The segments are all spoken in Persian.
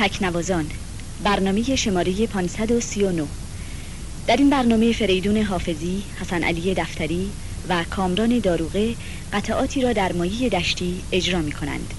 تکنوازان برنامه شماره 539 در این برنامه فریدون حافظی، حسن علی دفتری و کامران داروغه قطعاتی را در مایه دشتی اجرا می کنند.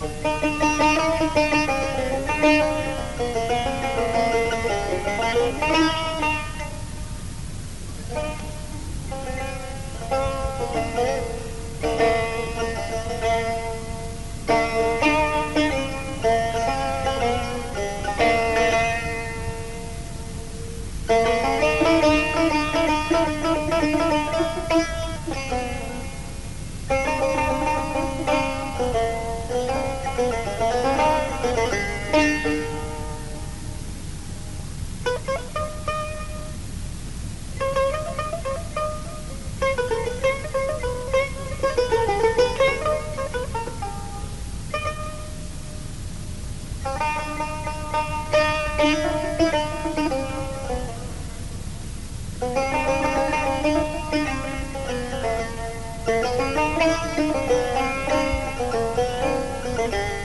Thank you. Thank you.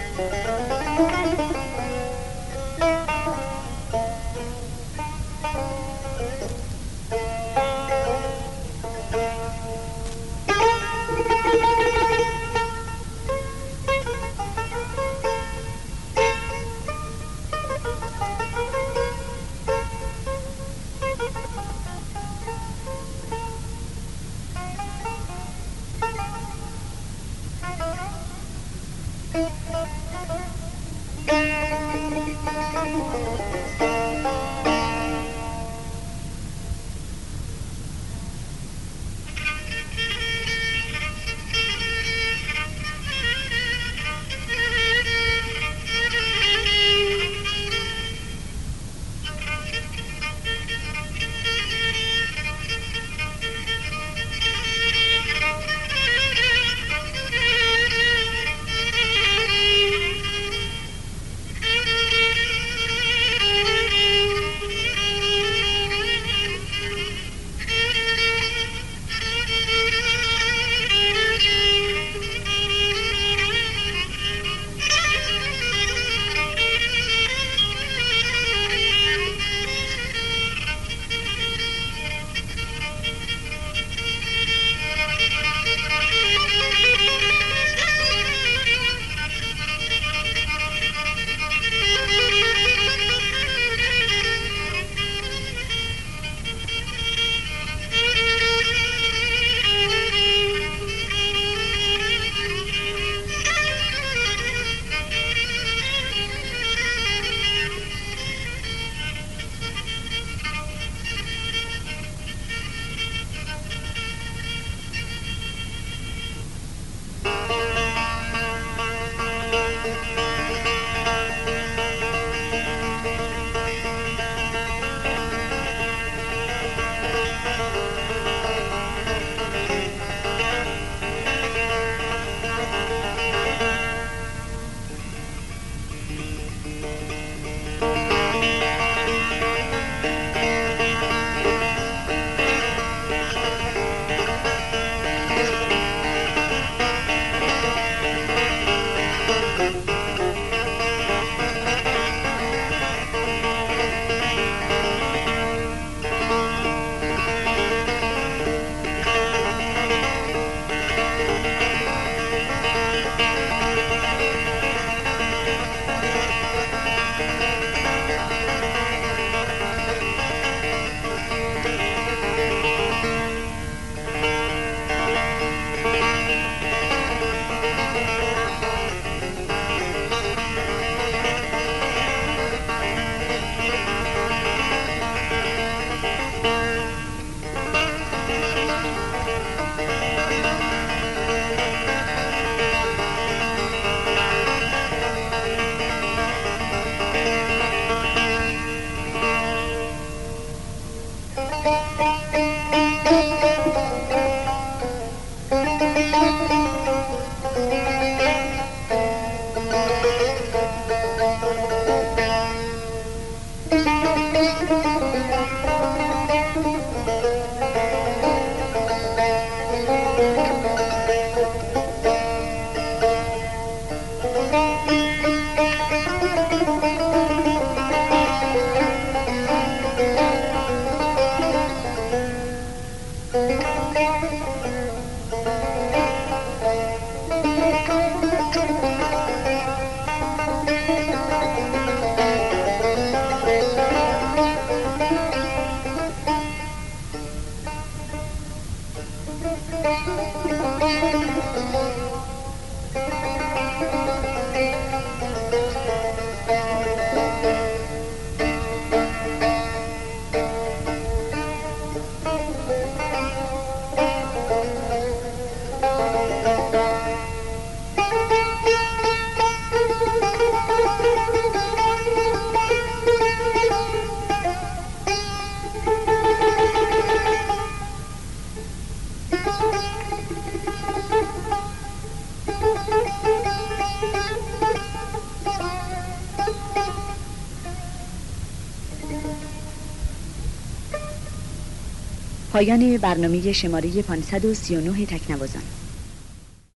Thank you. پایان برنامه شماره 539 تکنوازان.